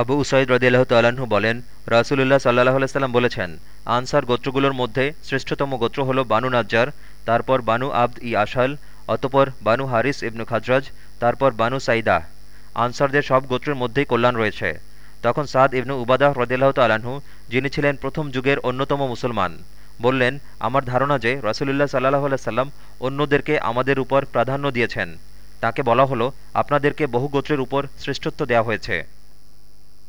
Abu Usaid রদিল্লাহ তাল্লাহ্ন বলেন, রাসুলুল্লাহ সাল্লাহ সাল্লাম বলেছেন, আনসার গোত্রগুলোর মধ্যে শ্রেষ্ঠতম গোত্র হল বানু নাজ্জার, তারপর বানু আব্দ ই আশাল, অতপর বানু হারিস ইবনু খাজরাজ, তারপর বানু সাইদা। আনসারদের সব গোত্রের মধ্যেই কল্যাণ রয়েছে। তখন সাদ ইবনু উবাদাহ রদিল্লাহ তাল্লাহ্ন যিনি ছিলেন প্রথম যুগের অন্যতম মুসলমান, বললেন, আমার ধারণা যে রসুলুল্লাহ সাল্লাহ সাল্লাম অন্যদেরকে আমাদের উপর প্রাধান্য দিয়েছেন, তাকে বলা হলো, আপনাদেরকে বহু গোত্রের উপর শ্রেষ্ঠত্ব দেওয়া হয়েছে।